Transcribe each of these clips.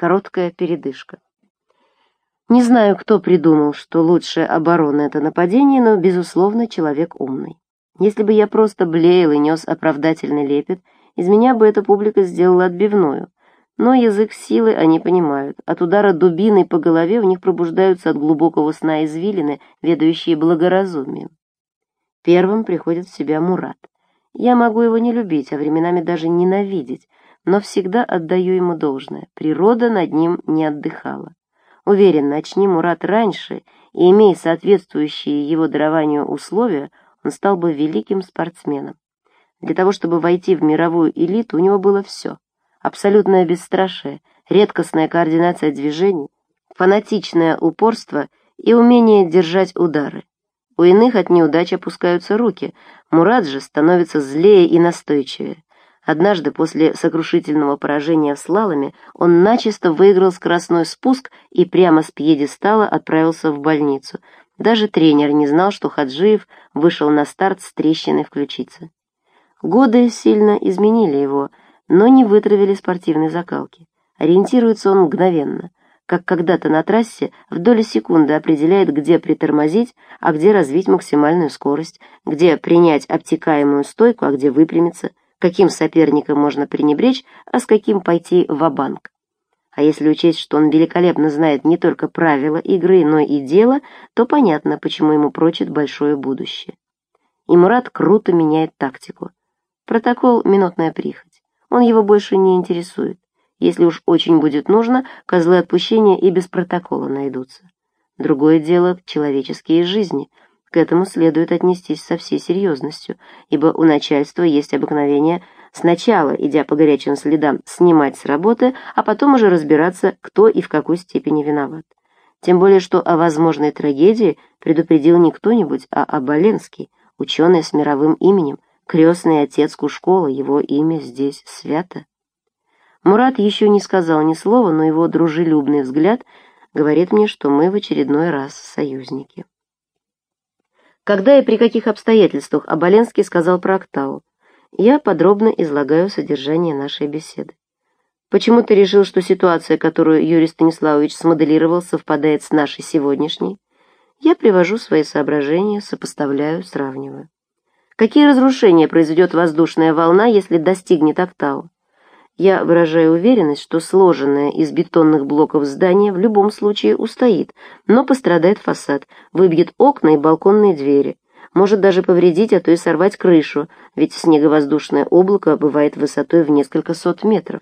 Короткая передышка. Не знаю, кто придумал, что лучшая оборона — это нападение, но, безусловно, человек умный. Если бы я просто блеял и нес оправдательный лепет, из меня бы эта публика сделала отбивную. Но язык силы они понимают. От удара дубиной по голове у них пробуждаются от глубокого сна извилины, ведающие благоразумием. Первым приходит в себя Мурат. Я могу его не любить, а временами даже ненавидеть, но всегда отдаю ему должное. Природа над ним не отдыхала. Уверен, начни Мурат раньше и имея соответствующие его дарованию условия, он стал бы великим спортсменом. Для того, чтобы войти в мировую элиту, у него было все. Абсолютное бесстрашие, редкостная координация движений, фанатичное упорство и умение держать удары. У иных от неудач опускаются руки, Мурат же становится злее и настойчивее. Однажды после сокрушительного поражения в слаломе он начисто выиграл скоростной спуск и прямо с пьедестала отправился в больницу. Даже тренер не знал, что Хаджиев вышел на старт с трещиной в ключице. Годы сильно изменили его, но не вытравили спортивной закалки. Ориентируется он мгновенно, как когда-то на трассе в доли секунды определяет, где притормозить, а где развить максимальную скорость, где принять обтекаемую стойку, а где выпрямиться, каким соперником можно пренебречь, а с каким пойти в банк А если учесть, что он великолепно знает не только правила игры, но и дело, то понятно, почему ему прочит большое будущее. И Мурат круто меняет тактику. Протокол — минутная прихоть. Он его больше не интересует. Если уж очень будет нужно, козлы отпущения и без протокола найдутся. Другое дело — человеческие жизни — к этому следует отнестись со всей серьезностью, ибо у начальства есть обыкновение сначала, идя по горячим следам, снимать с работы, а потом уже разбираться, кто и в какой степени виноват. Тем более, что о возможной трагедии предупредил не кто-нибудь, а Абаленский, ученый с мировым именем, крестный отец Кушкола, его имя здесь свято. Мурат еще не сказал ни слова, но его дружелюбный взгляд говорит мне, что мы в очередной раз союзники. Когда и при каких обстоятельствах Оболенский сказал про Октаву, я подробно излагаю содержание нашей беседы. Почему ты решил, что ситуация, которую Юрий Станиславович смоделировал, совпадает с нашей сегодняшней? Я привожу свои соображения, сопоставляю, сравниваю. Какие разрушения произведет воздушная волна, если достигнет октаву? Я выражаю уверенность, что сложенное из бетонных блоков здание в любом случае устоит, но пострадает фасад, выбьет окна и балконные двери, может даже повредить, а то и сорвать крышу, ведь снеговоздушное облако бывает высотой в несколько сот метров.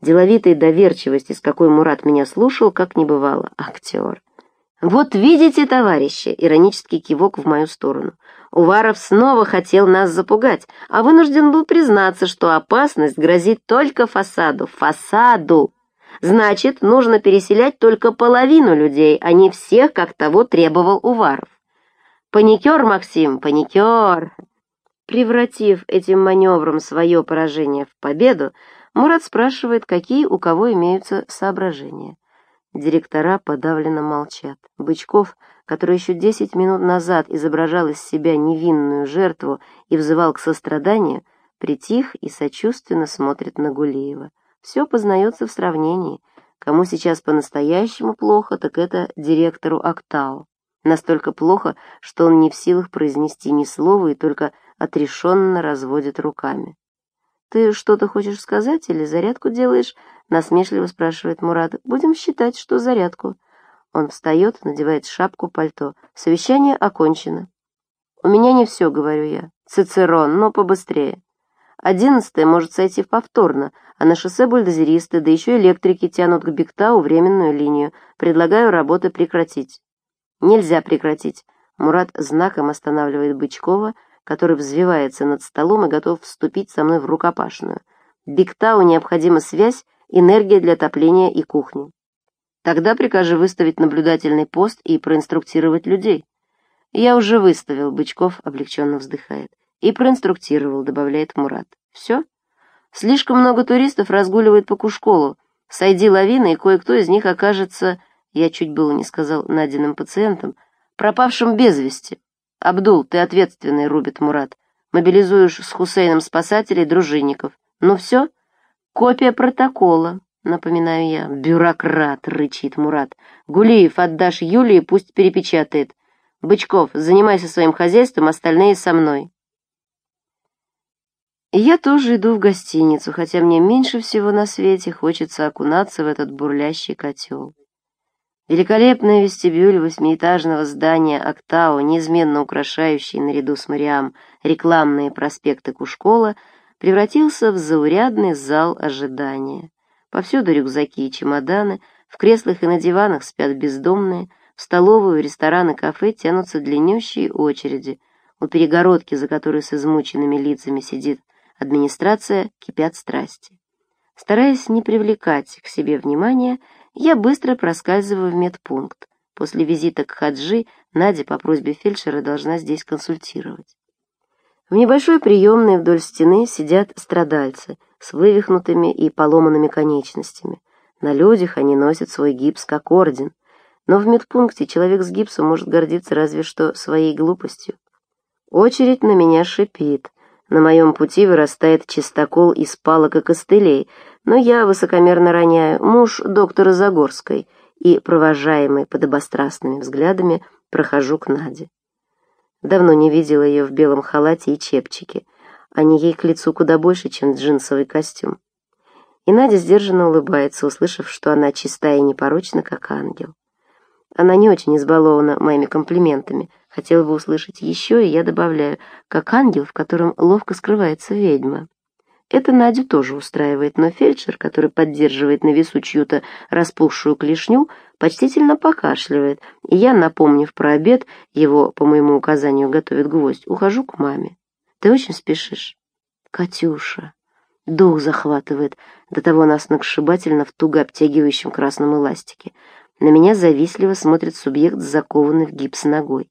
Деловитой доверчивости, с какой Мурат меня слушал, как не бывало. Актер. «Вот видите, товарищи!» — иронический кивок в мою сторону. «Уваров снова хотел нас запугать, а вынужден был признаться, что опасность грозит только фасаду. Фасаду! Значит, нужно переселять только половину людей, а не всех, как того требовал Уваров. Паникер, Максим, паникер!» Превратив этим маневром свое поражение в победу, Мурат спрашивает, какие у кого имеются соображения. Директора подавленно молчат. Бычков, который еще десять минут назад изображал из себя невинную жертву и взывал к состраданию, притих и сочувственно смотрит на Гулиева. Все познается в сравнении. Кому сейчас по-настоящему плохо, так это директору Актау. Настолько плохо, что он не в силах произнести ни слова и только отрешенно разводит руками. «Ты что-то хочешь сказать или зарядку делаешь?» — насмешливо спрашивает Мурат. «Будем считать, что зарядку». Он встает, надевает шапку, пальто. Совещание окончено. «У меня не все», — говорю я. «Цицерон, но побыстрее». Одиннадцатое может сойти повторно, а на шоссе бульдозеристы, да еще электрики тянут к Бектау временную линию. Предлагаю работы прекратить. Нельзя прекратить. Мурат знаком останавливает Бычкова, который взвивается над столом и готов вступить со мной в рукопашную. Бектау необходима связь, энергия для отопления и кухни. Тогда прикажи выставить наблюдательный пост и проинструктировать людей. Я уже выставил, Бычков облегченно вздыхает. И проинструктировал, добавляет Мурат. Все? Слишком много туристов разгуливает по Кушколу. Сойди лавина, и кое-кто из них окажется, я чуть было не сказал Надиным пациентом, пропавшим без вести. «Абдул, ты ответственный», — рубит Мурат. «Мобилизуешь с Хусейном спасателей, дружинников. Ну все? Копия протокола. Напоминаю я. «Бюрократ!» — рычит Мурат. «Гулиев отдашь Юлии, пусть перепечатает. Бычков, занимайся своим хозяйством, остальные со мной». Я тоже иду в гостиницу, хотя мне меньше всего на свете хочется окунаться в этот бурлящий котел. Великолепный вестибюль восьмиэтажного здания «Октау», неизменно украшающий наряду с Мариам рекламные проспекты Кушкола, превратился в заурядный зал ожидания. Повсюду рюкзаки и чемоданы, в креслах и на диванах спят бездомные, в столовую, рестораны, кафе тянутся длиннющие очереди. У перегородки, за которой с измученными лицами сидит администрация, кипят страсти. Стараясь не привлекать к себе внимания, я быстро проскальзываю в медпункт. После визита к Хаджи Надя по просьбе фельдшера должна здесь консультировать. В небольшой приемной вдоль стены сидят страдальцы с вывихнутыми и поломанными конечностями. На людях они носят свой гипс как орден, но в медпункте человек с гипсом может гордиться разве что своей глупостью. Очередь на меня шипит, на моем пути вырастает чистокол из палок и костылей, но я высокомерно роняю муж доктора Загорской и, провожаемый подобострастными взглядами, прохожу к Наде. Давно не видела ее в белом халате и чепчике. Они ей к лицу куда больше, чем джинсовый костюм. И Надя сдержанно улыбается, услышав, что она чистая и непорочна, как ангел. Она не очень избалована моими комплиментами, Хотела бы услышать еще, и я добавляю, как ангел, в котором ловко скрывается ведьма. Это Надю тоже устраивает, но фельдшер, который поддерживает на весу чью-то распухшую клешню, почтительно покашливает, и я, напомнив про обед, его, по моему указанию, готовит гвоздь, ухожу к маме. Ты очень спешишь? Катюша. Дух захватывает, до того нас сногсшибательно в туго обтягивающем красном эластике. На меня завистливо смотрит субъект, закованный в гипс ногой.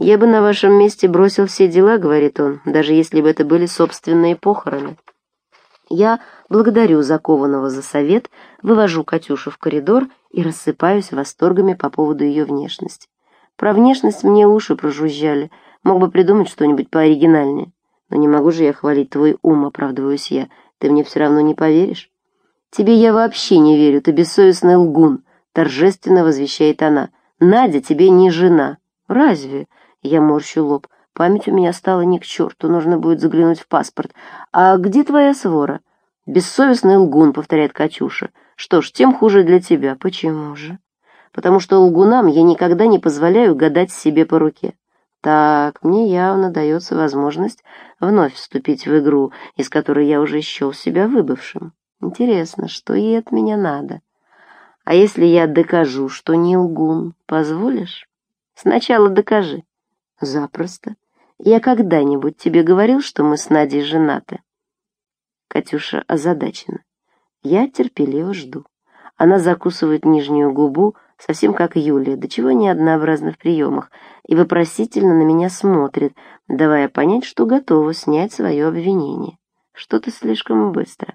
«Я бы на вашем месте бросил все дела», — говорит он, «даже если бы это были собственные похороны». Я благодарю закованного за совет, вывожу Катюшу в коридор и рассыпаюсь восторгами по поводу ее внешности. Про внешность мне уши прожужжали, мог бы придумать что-нибудь пооригинальнее. Но не могу же я хвалить твой ум, оправдываюсь я, ты мне все равно не поверишь. Тебе я вообще не верю, ты бессовестный лгун, торжественно возвещает она. Надя тебе не жена. Разве? Я морщу лоб. Память у меня стала не к черту, нужно будет заглянуть в паспорт. А где твоя свора? Бессовестный лгун, повторяет Катюша. Что ж, тем хуже для тебя. Почему же? Потому что лгунам я никогда не позволяю гадать себе по руке. Так, мне явно дается возможность вновь вступить в игру, из которой я уже счел себя выбывшим. Интересно, что ей от меня надо? А если я докажу, что не лгун, позволишь? Сначала докажи. Запросто. Я когда-нибудь тебе говорил, что мы с Надей женаты? Катюша озадачена. Я терпеливо жду. Она закусывает нижнюю губу, совсем как Юлия, до чего не однообразна в приемах, и вопросительно на меня смотрит, давая понять, что готова снять свое обвинение. Что-то слишком быстро.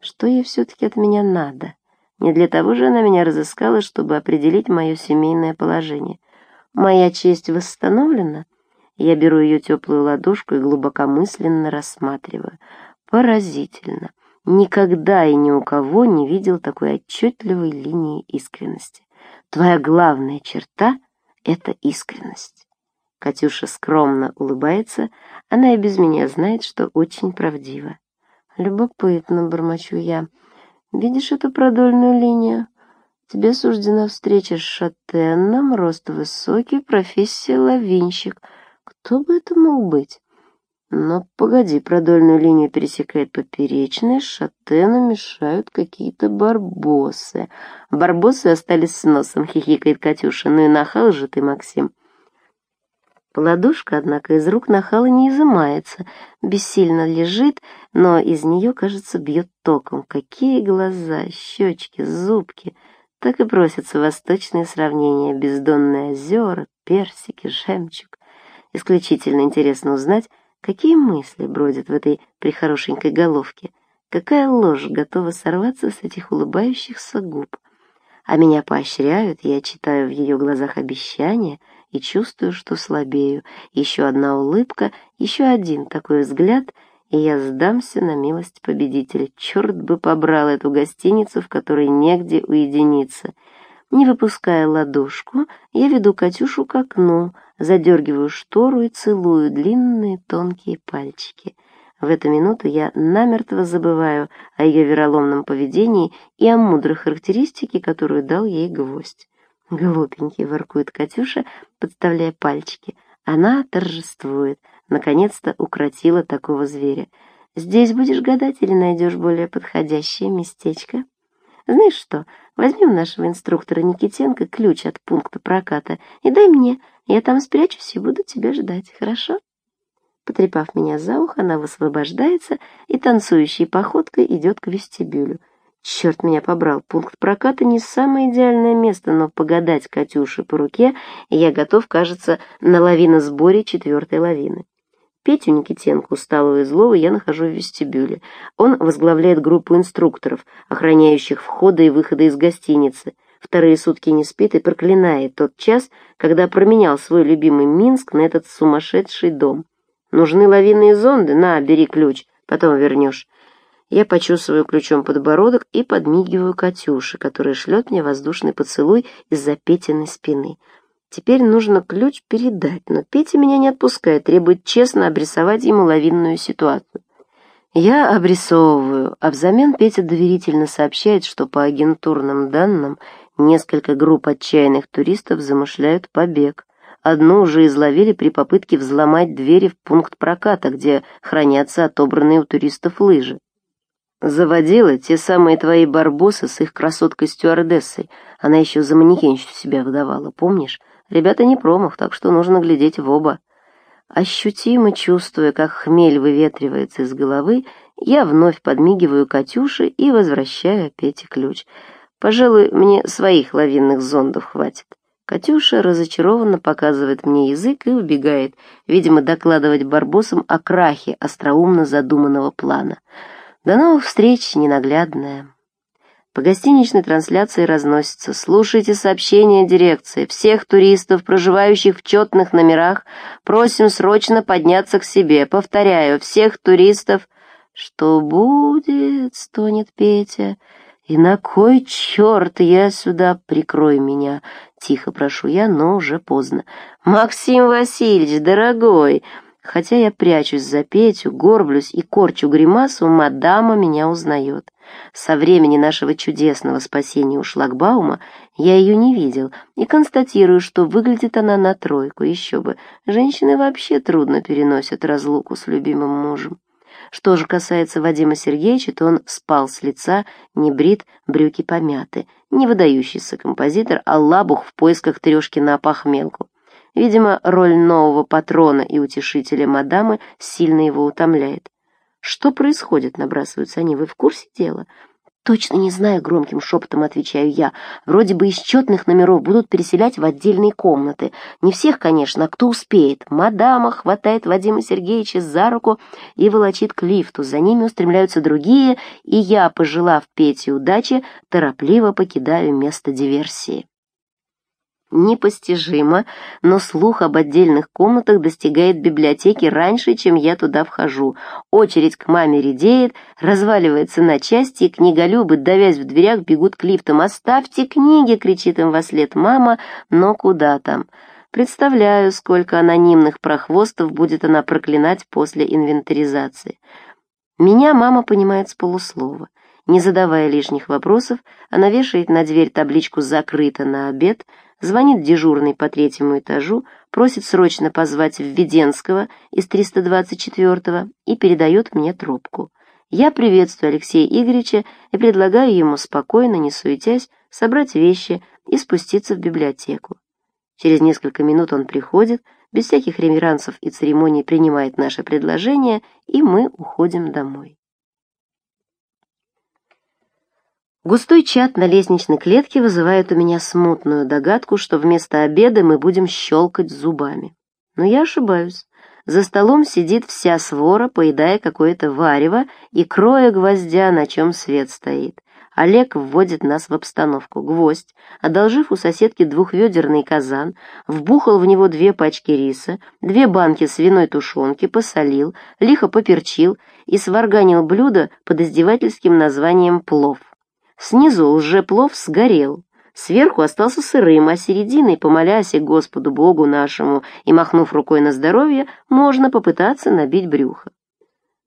Что ей все-таки от меня надо? Не для того же она меня разыскала, чтобы определить мое семейное положение. Моя честь восстановлена? Я беру ее теплую ладошку и глубокомысленно рассматриваю. Поразительно. Никогда и ни у кого не видел такой отчетливой линии искренности. Твоя главная черта — это искренность. Катюша скромно улыбается, она и без меня знает, что очень правдиво. Любопытно, бормочу я. Видишь эту продольную линию? Тебе суждена встреча с шатенном, рост высокий, профессия лавинщик. Кто бы это мог быть? Но погоди, продольную линию пересекает поперечная, шатену мешают какие-то барбосы. Барбосы остались с носом, хихикает Катюша. Ну и нахал же ты, Максим. Ладошка, однако, из рук нахала не изымается, бессильно лежит, но из нее, кажется, бьет током. Какие глаза, щечки, зубки — так и просятся восточные сравнения, бездонные озера, персики, жемчуг. Исключительно интересно узнать, какие мысли бродят в этой прихорошенькой головке, какая ложь готова сорваться с этих улыбающихся губ. А меня поощряют, я читаю в ее глазах обещания и чувствую, что слабею. Еще одна улыбка, еще один такой взгляд, и я сдамся на милость победителя. Черт бы побрал эту гостиницу, в которой негде уединиться. Не выпуская ладошку, я веду Катюшу к окну, задергиваю штору и целую длинные тонкие пальчики. В эту минуту я намертво забываю о ее вероломном поведении и о мудрой характеристике, которую дал ей гвоздь. Глупенький, воркует Катюша, подставляя пальчики. Она торжествует, наконец-то укротила такого зверя. Здесь будешь гадать или найдешь более подходящее местечко? Знаешь что, возьмем нашего инструктора Никитенко ключ от пункта проката и дай мне, я там спрячусь и буду тебя ждать, хорошо? Потрепав меня за ухо, она высвобождается и танцующей походкой идет к вестибюлю. Черт меня побрал, пункт проката не самое идеальное место, но погадать Катюше по руке я готов, кажется, на лавиносборе четвертой лавины. Петю Никитенко, усталого и злого, я нахожу в вестибюле. Он возглавляет группу инструкторов, охраняющих входы и выходы из гостиницы. Вторые сутки не спит и проклинает тот час, когда променял свой любимый Минск на этот сумасшедший дом. Нужны лавинные зонды? На, бери ключ, потом вернешь. Я почесываю ключом подбородок и подмигиваю Катюше, которая шлет мне воздушный поцелуй из-за Петиной спины. Теперь нужно ключ передать, но Петя меня не отпускает, требует честно обрисовать ему лавинную ситуацию. Я обрисовываю, а взамен Петя доверительно сообщает, что по агентурным данным несколько групп отчаянных туристов замышляют побег. Одну уже изловили при попытке взломать двери в пункт проката, где хранятся отобранные у туристов лыжи. Заводила те самые твои барбосы с их красоткой-стюардессой. Она еще за манекенщицу себя выдавала, помнишь? Ребята не промах, так что нужно глядеть в оба. Ощутимо чувствуя, как хмель выветривается из головы, я вновь подмигиваю Катюше и возвращаю Пете ключ. Пожалуй, мне своих лавинных зондов хватит. Катюша разочарованно показывает мне язык и убегает, видимо, докладывать барбосам о крахе остроумно задуманного плана. До новых встреч, ненаглядная. По гостиничной трансляции разносится «Слушайте сообщение дирекции. Всех туристов, проживающих в четных номерах, просим срочно подняться к себе. Повторяю, всех туристов...» «Что будет?» — стонет Петя. «И на кой черт я сюда? Прикрой меня!» Тихо прошу я, но уже поздно. «Максим Васильевич, дорогой!» Хотя я прячусь за Петю, горблюсь и корчу гримасу, мадама меня узнает. Со времени нашего чудесного спасения у шлагбаума я ее не видел и констатирую, что выглядит она на тройку, еще бы. Женщины вообще трудно переносят разлуку с любимым мужем. Что же касается Вадима Сергеевича, то он спал с лица, не брит, брюки помяты, не выдающийся композитор, а лабух в поисках трешки на опахмелку. Видимо, роль нового патрона и утешителя мадамы сильно его утомляет. «Что происходит?» — набрасываются они. «Вы в курсе дела?» «Точно не знаю», — громким шепотом отвечаю я. «Вроде бы из четных номеров будут переселять в отдельные комнаты. Не всех, конечно, а кто успеет. Мадама хватает Вадима Сергеевича за руку и волочит к лифту. За ними устремляются другие, и я, пожелав Пете удачи, торопливо покидаю место диверсии. Непостижимо, но слух об отдельных комнатах достигает библиотеки раньше, чем я туда вхожу. Очередь к маме редеет, разваливается на части, и книголюбы, давясь в дверях, бегут к лифтам. «Оставьте книги!» — кричит им во след мама, но куда там? Представляю, сколько анонимных прохвостов будет она проклинать после инвентаризации. Меня мама понимает с полуслова. Не задавая лишних вопросов, она вешает на дверь табличку «Закрыто на обед», звонит дежурный по третьему этажу, просит срочно позвать Введенского из 324-го и передает мне трубку. Я приветствую Алексея Игоревича и предлагаю ему спокойно, не суетясь, собрать вещи и спуститься в библиотеку. Через несколько минут он приходит, без всяких реверансов и церемоний принимает наше предложение, и мы уходим домой. Густой чат на лестничной клетке вызывает у меня смутную догадку, что вместо обеда мы будем щелкать зубами. Но я ошибаюсь. За столом сидит вся свора, поедая какое-то варево и кроя гвоздя, на чем свет стоит. Олег вводит нас в обстановку. Гвоздь, одолжив у соседки двухведерный казан, вбухал в него две пачки риса, две банки свиной тушенки, посолил, лихо поперчил и сварганил блюдо под издевательским названием «плов». Снизу лже-плов сгорел, сверху остался сырым, а серединой, помолясь Господу Богу нашему и махнув рукой на здоровье, можно попытаться набить брюхо.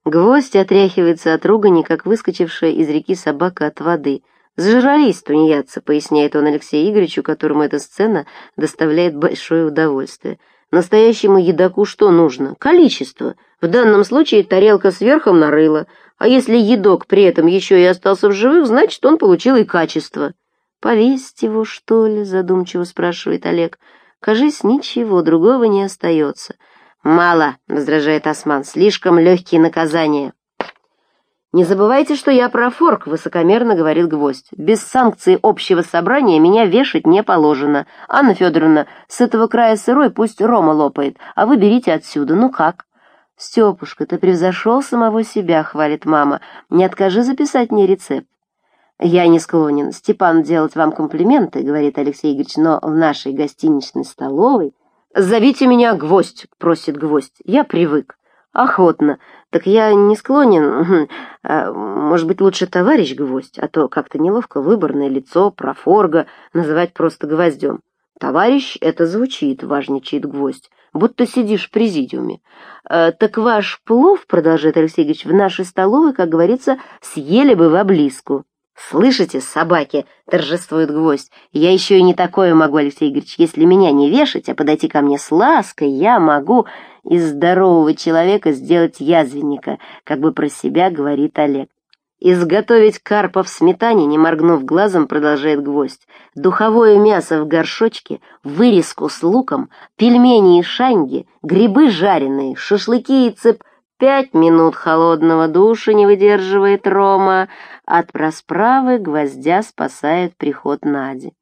Гвоздь отряхивается от ругани, как выскочившая из реки собака от воды. «Зажрались, тунеядцы», — поясняет он Алексею Игоревичу, которому эта сцена доставляет большое удовольствие. «Настоящему едоку что нужно? Количество. В данном случае тарелка сверхом нарыла, а если едок при этом еще и остался в живых, значит, он получил и качество». «Повесить его, что ли?» — задумчиво спрашивает Олег. «Кажись, ничего другого не остается». «Мало», — возражает Осман, — «слишком легкие наказания». «Не забывайте, что я профорк», — высокомерно говорит гвоздь. «Без санкции общего собрания меня вешать не положено. Анна Федоровна, с этого края сырой пусть Рома лопает, а вы берите отсюда. Ну как?» «Степушка, ты превзошел самого себя», — хвалит мама. «Не откажи записать мне рецепт». «Я не склонен, Степан, делать вам комплименты», — говорит Алексей Игоревич, «но в нашей гостиничной столовой «Зовите меня Гвоздь», — просит Гвоздь. «Я привык». «Охотно. Так я не склонен. А, может быть, лучше товарищ Гвоздь, а то как-то неловко выборное лицо, профорга, называть просто Гвоздем». «Товарищ, это звучит», — важничает Гвоздь, «будто сидишь в президиуме». «Э, «Так ваш плов, — продолжает Алексей Ильич, — в нашей столовой, как говорится, съели бы в облиску». «Слышите, собаки?» — торжествует гвоздь. «Я еще и не такое могу, Алексей Игоревич. Если меня не вешать, а подойти ко мне с лаской, я могу из здорового человека сделать язвенника», как бы про себя говорит Олег. «Изготовить карпа в сметане, не моргнув глазом, продолжает гвоздь. Духовое мясо в горшочке, вырезку с луком, пельмени и шанги, грибы жареные, шашлыки и цып...» Пять минут холодного душа не выдерживает Рома. От расправы гвоздя спасает приход Нади.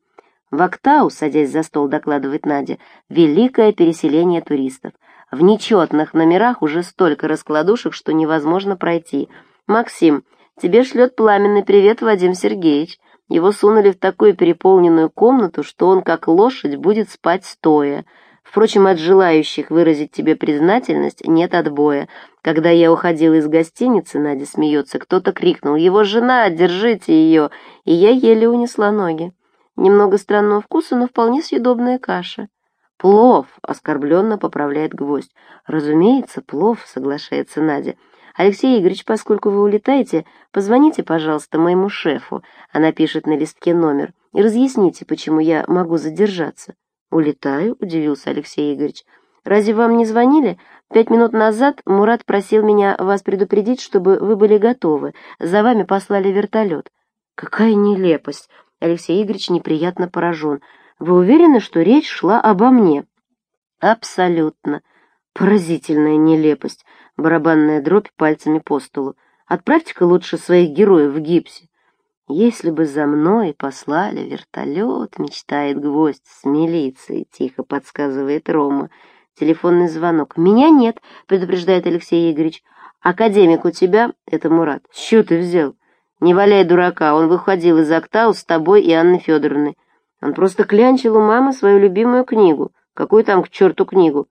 В Актау, садясь за стол, докладывает Надя, великое переселение туристов. В нечетных номерах уже столько раскладушек, что невозможно пройти. Максим, тебе шлет пламенный привет Вадим Сергеевич. Его сунули в такую переполненную комнату, что он, как лошадь, будет спать стоя. Впрочем, от желающих выразить тебе признательность нет отбоя. Когда я уходила из гостиницы, Надя смеется, кто-то крикнул «Его жена, держите ее!» И я еле унесла ноги. Немного странного вкуса, но вполне съедобная каша. «Плов!» — оскорбленно поправляет гвоздь. «Разумеется, плов», — соглашается Надя. «Алексей Игоревич, поскольку вы улетаете, позвоните, пожалуйста, моему шефу». Она пишет на листке номер. «И разъясните, почему я могу задержаться». «Улетаю?» — удивился Алексей Игоревич. «Разве вам не звонили? Пять минут назад Мурат просил меня вас предупредить, чтобы вы были готовы. За вами послали вертолет». «Какая нелепость!» Алексей Игоревич неприятно поражен. «Вы уверены, что речь шла обо мне?» «Абсолютно. Поразительная нелепость!» Барабанная дробь пальцами по столу. «Отправьте-ка лучше своих героев в гипсе». «Если бы за мной послали вертолет», — мечтает гвоздь с милицией, — тихо подсказывает Рома. Телефонный звонок. «Меня нет», — предупреждает Алексей Игоревич. «Академик у тебя?» — это Мурат. «С чего ты взял?» «Не валяй дурака, он выходил из Октау с тобой и Анной Федоровной. Он просто клянчил у мамы свою любимую книгу. Какую там к черту книгу?»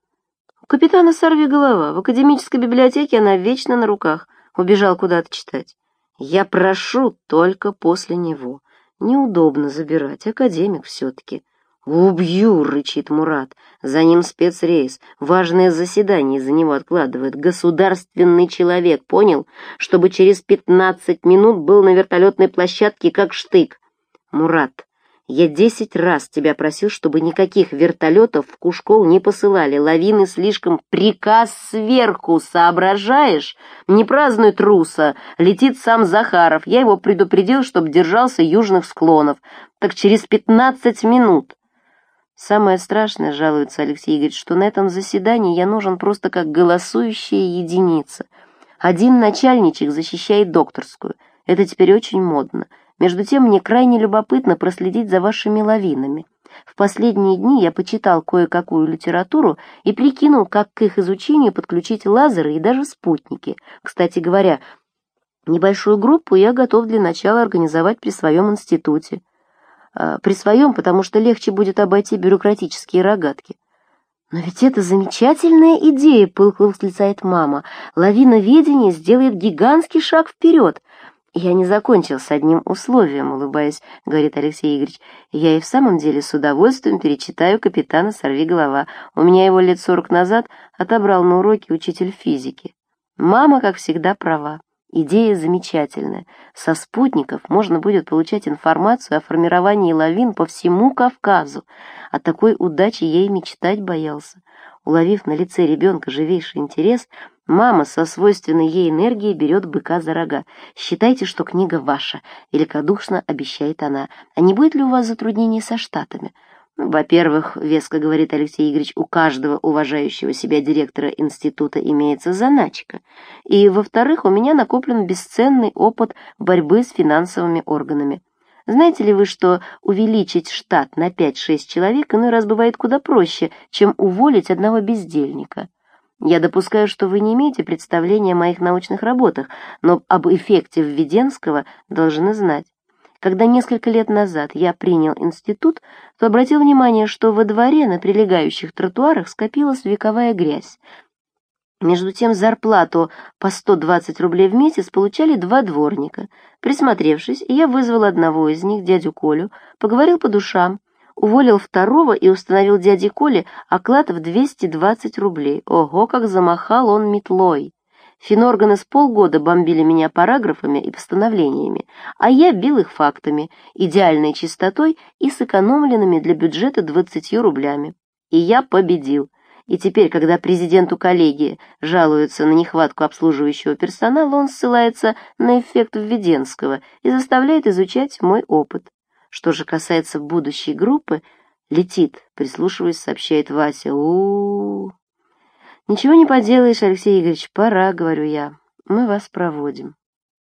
«У капитана сорви голова. В академической библиотеке она вечно на руках. Убежал куда-то читать». Я прошу только после него. Неудобно забирать, академик все-таки. «Убью!» — рычит Мурат. За ним спецрейс. Важное заседание за него откладывает. Государственный человек, понял? Чтобы через пятнадцать минут был на вертолетной площадке как штык. Мурат, я десять раз тебя просил, чтобы никаких вертолетов в Кушкол не посылали. Лавины слишком приказ сверху, соображаешь? Не празднуй труса. Летит сам Захаров. Я его предупредил, чтобы держался южных склонов. Так через пятнадцать минут. Самое страшное, жалуется Алексей Игоревич, что на этом заседании я нужен просто как голосующая единица. Один начальничек защищает докторскую. Это теперь очень модно. Между тем, мне крайне любопытно проследить за вашими лавинами. В последние дни я почитал кое-какую литературу и прикинул, как к их изучению подключить лазеры и даже спутники. Кстати говоря, Небольшую группу я готов для начала организовать при своем институте. А, при своем, потому что легче будет обойти бюрократические рогатки. «Но ведь это замечательная идея!» — пылко восклицает мама. «Лавина ведения сделает гигантский шаг вперед!» «Я не закончил с одним условием», — улыбаясь, говорит Алексей Игоревич. «Я и в самом деле с удовольствием перечитаю капитана «Сорвиголова». У меня его лет сорок назад отобрал на уроке учитель физики. Мама, как всегда, права. Идея замечательная. Со спутников можно будет получать информацию о формировании лавин по всему Кавказу. О такой удаче я и мечтать боялся. Уловив на лице ребенка живейший интерес, мама со свойственной ей энергией берет быка за рога. «Считайте, что книга ваша», — великодушно обещает она. «А не будет ли у вас затруднений со штатами?» Во-первых, веско говорит Алексей Игоревич, у каждого уважающего себя директора института имеется заначка. И, во-вторых, у меня накоплен бесценный опыт борьбы с финансовыми органами. Знаете ли вы, что увеличить штат на 5-6 человек иной раз бывает куда проще, чем уволить одного бездельника? Я допускаю, что вы не имеете представления о моих научных работах, но об эффекте Введенского должны знать. Когда несколько лет назад я принял институт, то обратил внимание, что во дворе на прилегающих тротуарах скопилась вековая грязь. Между тем зарплату по 120 рублей в месяц получали два дворника. Присмотревшись, я вызвал одного из них, дядю Колю, поговорил по душам, уволил второго и установил дяде Коле оклад в 220 рублей. Ого, как замахал он метлой! Финорганы с полгода бомбили меня параграфами и постановлениями, а я бил их фактами, идеальной чистотой и сэкономленными для бюджета 20 рублями. И я победил. И теперь, когда президенту коллегии жалуются на нехватку обслуживающего персонала, он ссылается на эффект Введенского и заставляет изучать мой опыт. Что же касается будущей группы, летит, прислушиваясь, сообщает Вася. У, -у, -у. «Ничего не поделаешь, Алексей Игоревич, пора, — говорю я, — мы вас проводим».